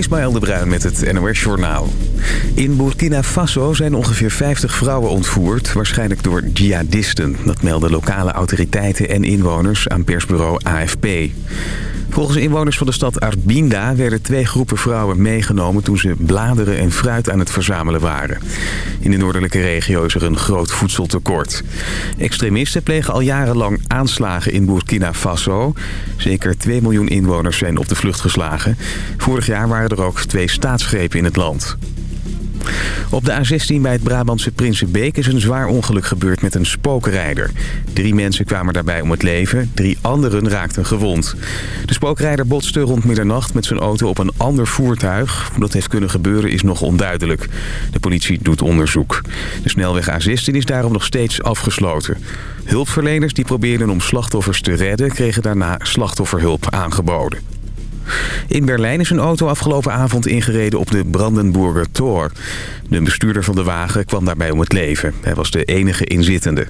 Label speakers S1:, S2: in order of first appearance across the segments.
S1: Ismaël de Bruin met het NOS Journaal. In Burkina Faso zijn ongeveer 50 vrouwen ontvoerd, waarschijnlijk door jihadisten. Dat melden lokale autoriteiten en inwoners aan persbureau AFP. Volgens inwoners van de stad Arbinda werden twee groepen vrouwen meegenomen... toen ze bladeren en fruit aan het verzamelen waren. In de noordelijke regio is er een groot voedseltekort. Extremisten plegen al jarenlang aanslagen in Burkina Faso. Zeker 2 miljoen inwoners zijn op de vlucht geslagen. Vorig jaar waren er ook twee staatsgrepen in het land. Op de A16 bij het Brabantse Prinsenbeek is een zwaar ongeluk gebeurd met een spookrijder. Drie mensen kwamen daarbij om het leven, drie anderen raakten gewond. De spookrijder botste rond middernacht met zijn auto op een ander voertuig. Hoe dat heeft kunnen gebeuren is nog onduidelijk. De politie doet onderzoek. De snelweg A16 is daarom nog steeds afgesloten. Hulpverleners die probeerden om slachtoffers te redden... kregen daarna slachtofferhulp aangeboden. In Berlijn is een auto afgelopen avond ingereden op de Brandenburger Tor. De bestuurder van de wagen kwam daarbij om het leven. Hij was de enige inzittende.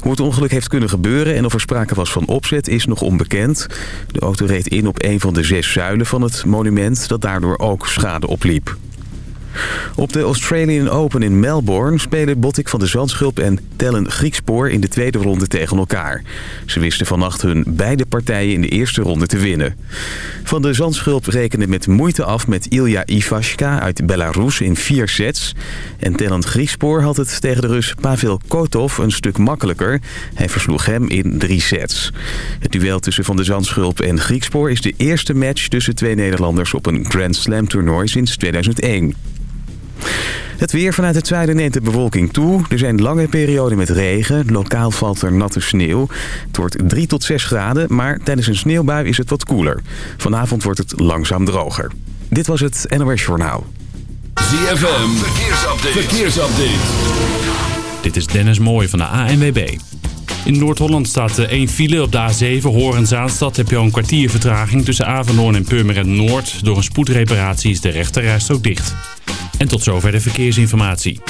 S1: Hoe het ongeluk heeft kunnen gebeuren en of er sprake was van opzet is nog onbekend. De auto reed in op een van de zes zuilen van het monument dat daardoor ook schade opliep. Op de Australian Open in Melbourne spelen Bottik van de Zandschulp en Tellen Griekspoor in de tweede ronde tegen elkaar. Ze wisten vannacht hun beide partijen in de eerste ronde te winnen. Van de Zandschulp rekende met moeite af met Ilya Ivashka uit Belarus in vier sets. En Tellen Griekspoor had het tegen de Rus Pavel Kotov een stuk makkelijker. Hij versloeg hem in drie sets. Het duel tussen Van de Zandschulp en Griekspoor is de eerste match tussen twee Nederlanders op een Grand Slam toernooi sinds 2001. Het weer vanuit het zuiden neemt de bewolking toe. Er zijn lange perioden met regen. Lokaal valt er natte sneeuw. Het wordt 3 tot 6 graden, maar tijdens een sneeuwbui is het wat koeler. Vanavond wordt het langzaam droger. Dit was het NOS Journaal.
S2: ZFM, verkeersupdate. verkeersupdate.
S3: Dit is Dennis Mooij van de ANWB. In Noord-Holland staat één file op de A7 Horen-Zaanstad. Heb je al een kwartier vertraging tussen Avanhoorn en Purmerend Noord. Door een spoedreparatie is de rechterrijstrook dicht. En tot zover de verkeersinformatie.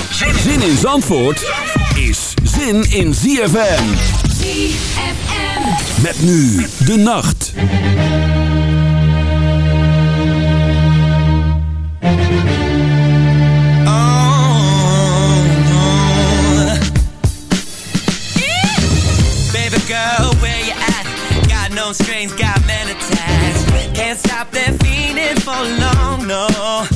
S2: Zin in Zandvoort is zin in ZFM.
S4: ZFM.
S2: Met nu de nacht.
S5: Baby girl, where you at? Got no strings, got many ties. Can't stop that feeling for long, no.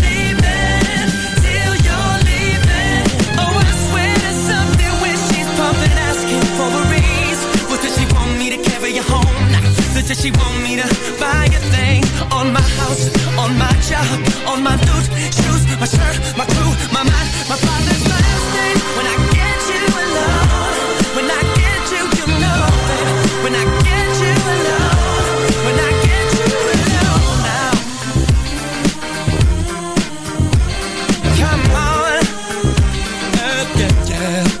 S5: Does she want me to buy a thing? On my house, on my job, on my boots, shoes, my shirt, my crew, my mind, my father's last name. When I get you alone, when I get you, you know it. When I get you alone, when I get you alone now. Come on, uh, yeah, yeah.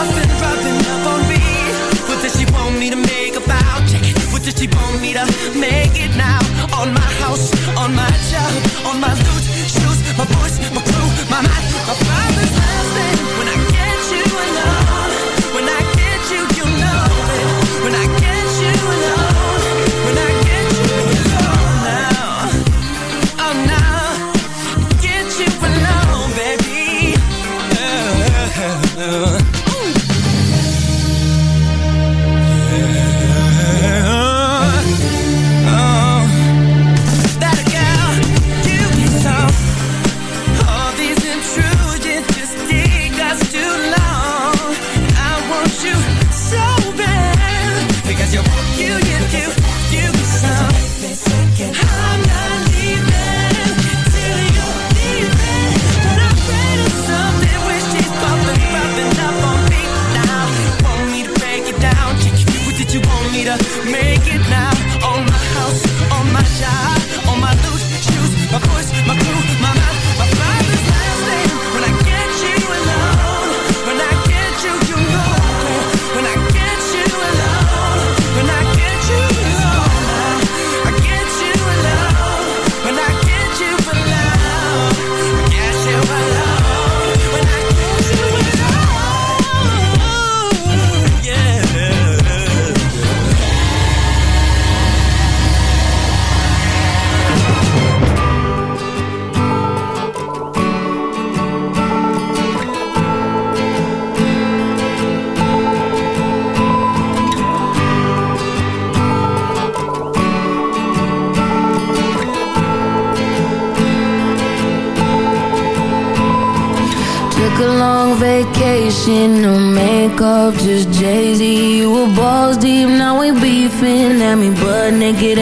S5: bluffing, rubbing up on me. What does she want me to make about it? What does she want me to make it now? On my house, on my job, on my loot, shoes, my voice, my crew, my mind, my father's last.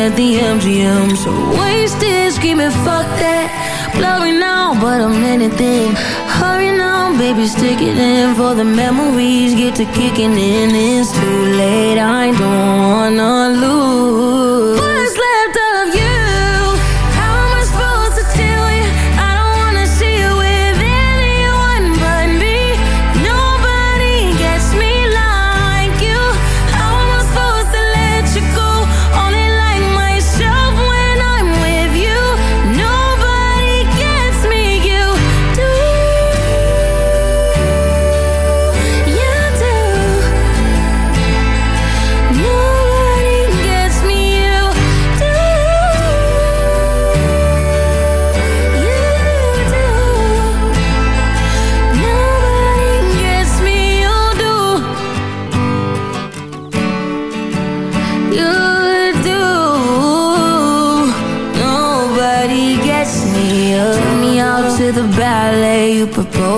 S4: at the MGM So wasted, screaming, fuck that Blowing out, but I'm anything. Hurry now, baby, stick it in For the memories. Get to kicking in instead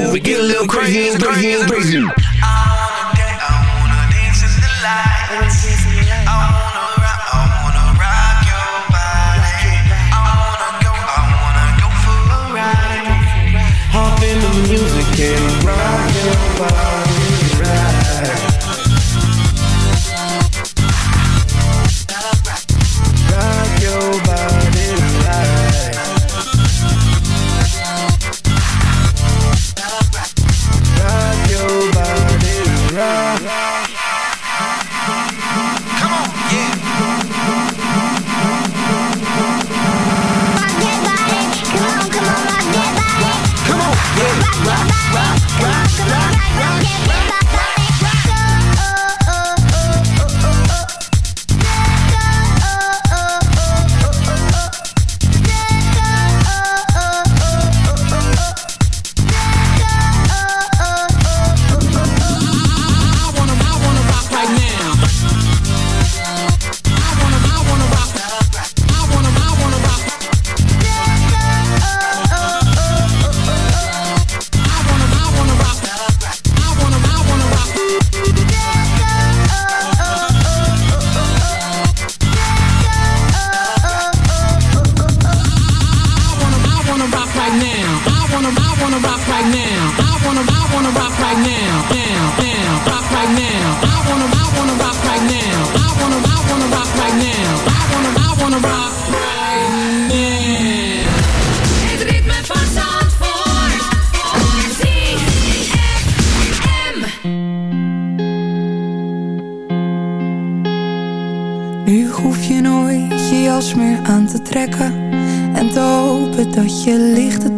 S6: move, we get a little crazy and crazy
S7: and crazy.
S8: Nu hoef je nooit je jas meer aan te trekken En te hopen dat je licht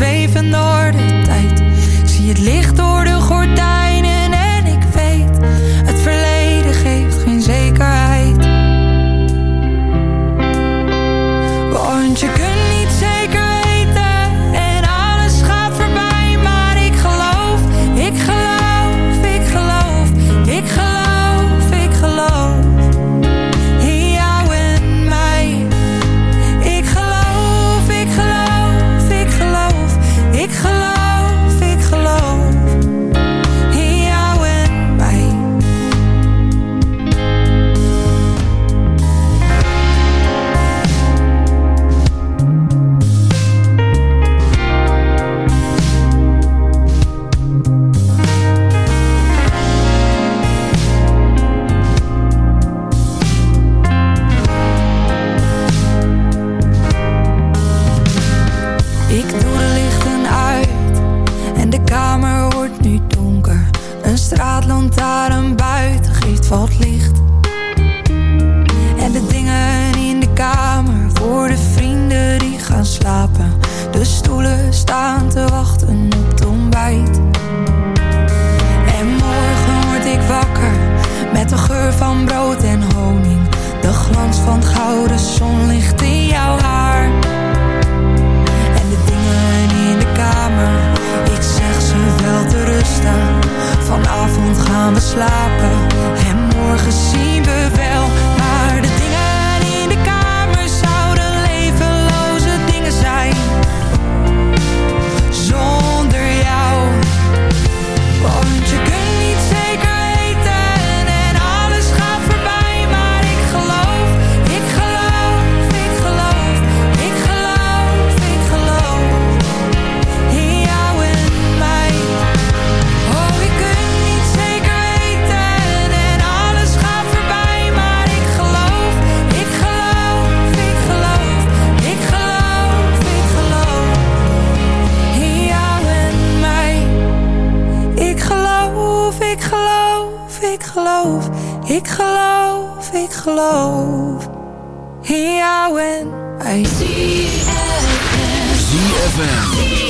S8: Zweven ik geloof, ik geloof in jou en mij.
S2: ZFM.
S9: Yeah,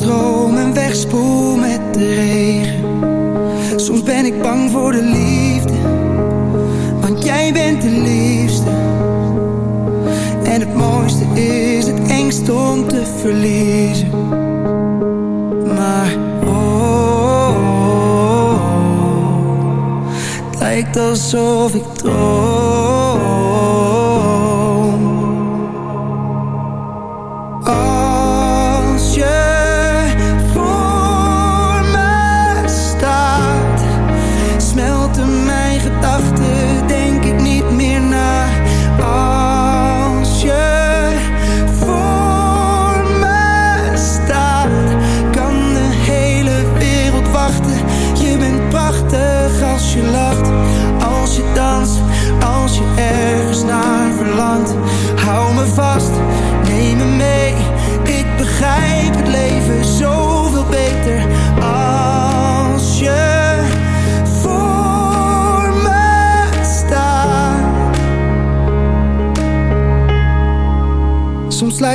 S10: stroom en wegspoel met de regen. Soms ben ik bang voor de liefde, want jij bent de liefste. En het mooiste is het engst om te verliezen. Maar oh, oh. het lijkt alsof ik droom.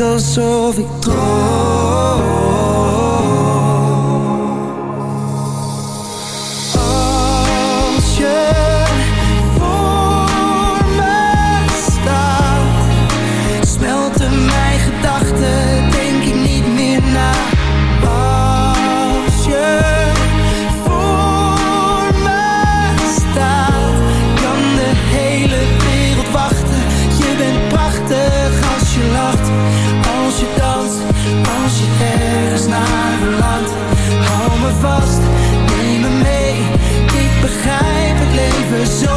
S10: alsof ik droom.
S5: never so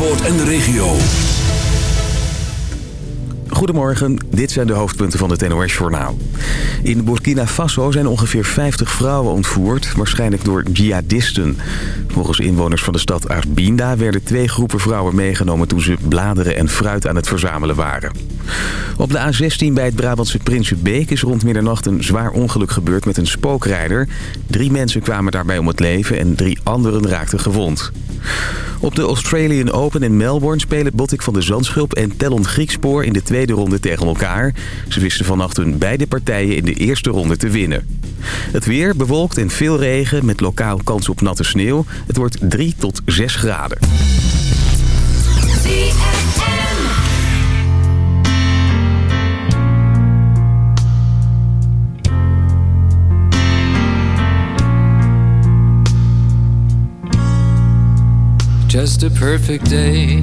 S5: En de regio.
S1: Goedemorgen, dit zijn de hoofdpunten van het NOS-journaal. In Burkina Faso zijn ongeveer 50 vrouwen ontvoerd, waarschijnlijk door jihadisten. Volgens inwoners van de stad Arbinda werden twee groepen vrouwen meegenomen... toen ze bladeren en fruit aan het verzamelen waren. Op de A16 bij het Brabantse Prinsenbeek is rond middernacht een zwaar ongeluk gebeurd met een spookrijder. Drie mensen kwamen daarbij om het leven en drie anderen raakten gewond. Op de Australian Open in Melbourne spelen Bottik van de Zandschulp en Tellon Griekspoor in de tweede ronde tegen elkaar. Ze wisten vannacht hun beide partijen in de eerste ronde te winnen. Het weer bewolkt en veel regen met lokaal kans op natte sneeuw. Het wordt 3 tot 6 graden.
S11: Just a perfect day.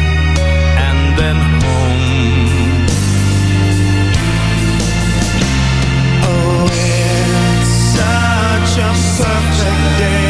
S6: perfect day.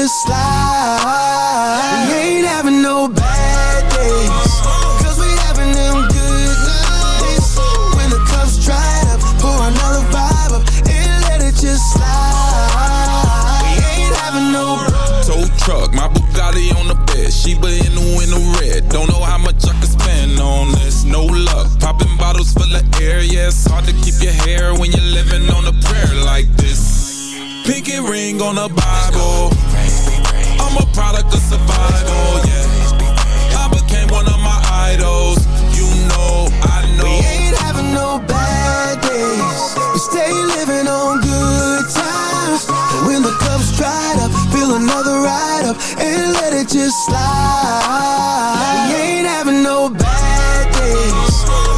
S6: Just
S9: slide. Up and let it just slide. We ain't having no bad days.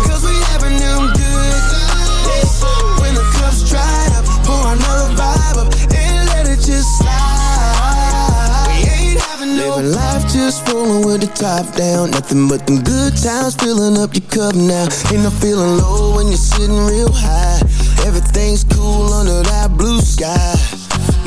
S9: Cause we having them good nights. When the cup's dried up, pour another vibe up and let it just slide. We ain't having no Living life just rolling with the top down. Nothing but them good times filling up your cup now. Ain't no feeling low when you're sitting real high. Everything's cool under that blue sky.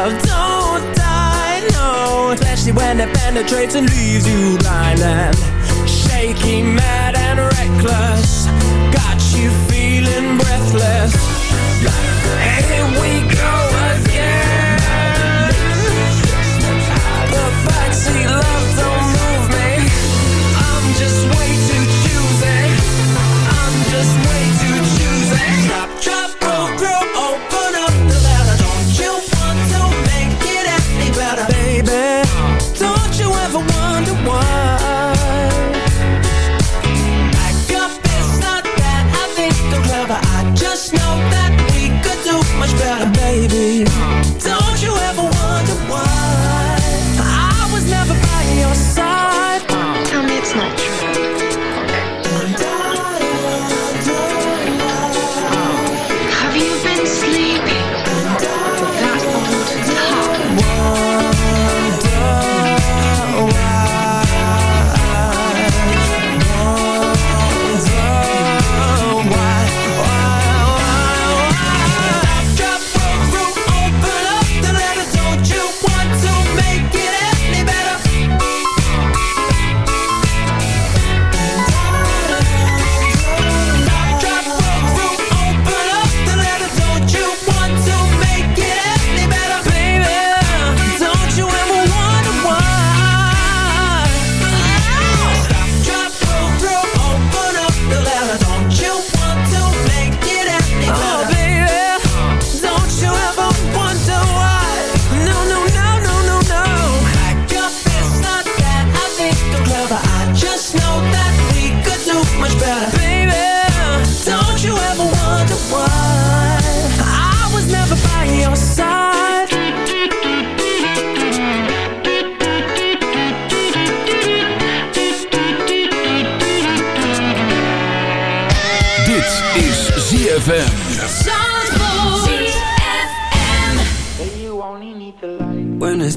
S5: love Don't die, no. Especially when it penetrates and leaves you blind And shaky, mad and reckless. Got you feeling breathless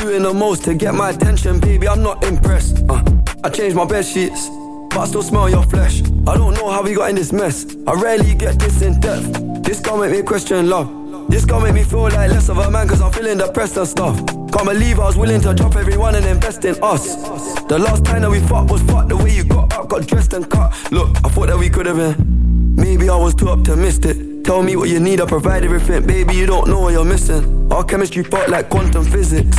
S12: doing the most to get my attention, baby, I'm not impressed. Uh, I changed my bed sheets But I still smell your flesh. I don't know how we got in this mess. I rarely get this in depth. This gon' make me question love. This gon' make me feel like less of a man Cause I'm feeling depressed and stuff. Can't believe I was willing to drop everyone and invest in us. The last time that we fought was fucked The way you got up, got dressed and cut. Look, I thought that we could've been Maybe I was too optimistic. Tell me what you need, I provide everything. Baby, you don't know what you're missing. Our chemistry felt like quantum physics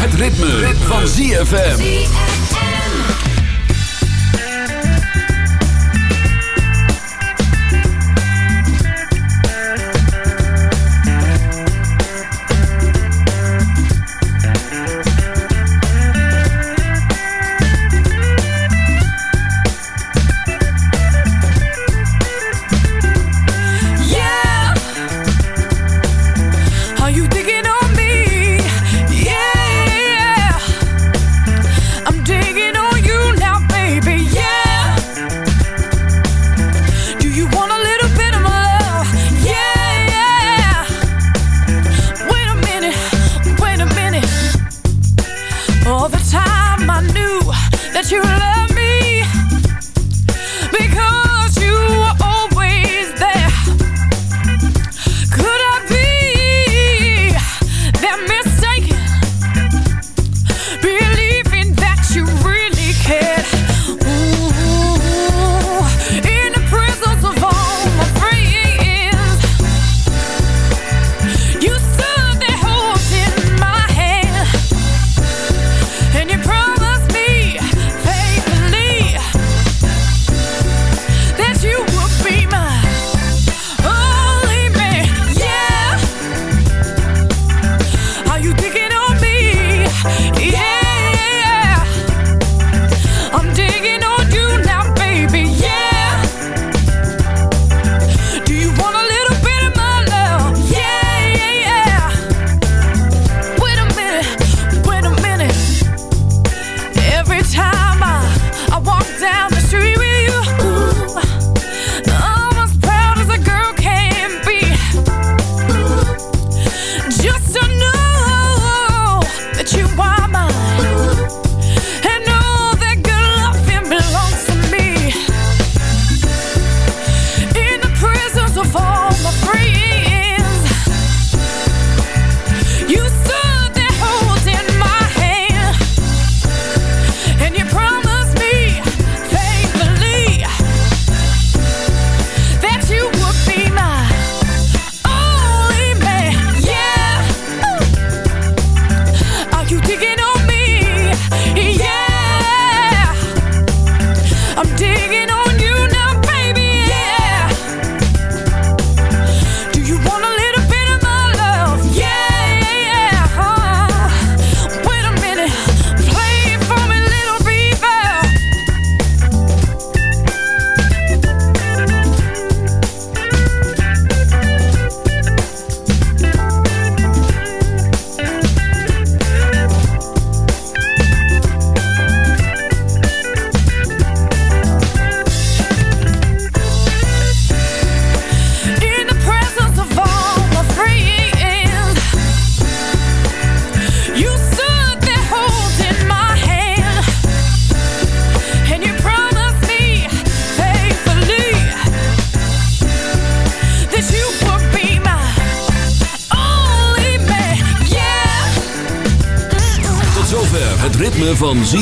S2: Het ritme, van ZFM.